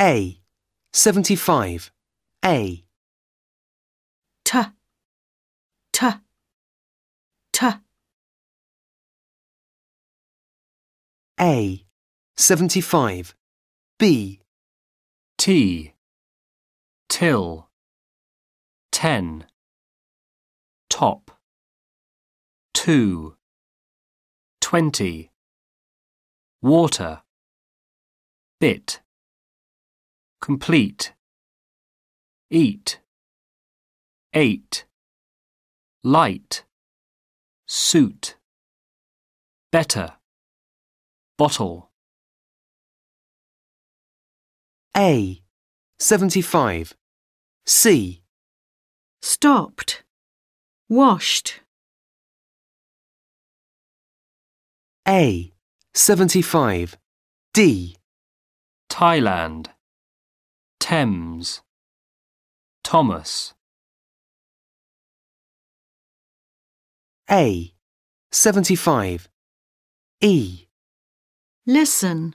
A. 75. A. T. T. T. A. 75. B. T. Till. Ten. Top. Two. Twenty. Water. Bit. Complete. Eat. Eight. Light. Suit. Better. Bottle. A. 75. C. Stopped. Washed. A. 75. D. Thailand. Thames. Thomas. A. 75. E. Listen.